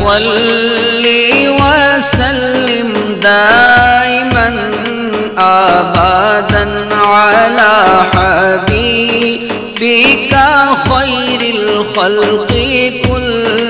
صل وسلم دائما ابدا على حبيبك خير الخلق كلهم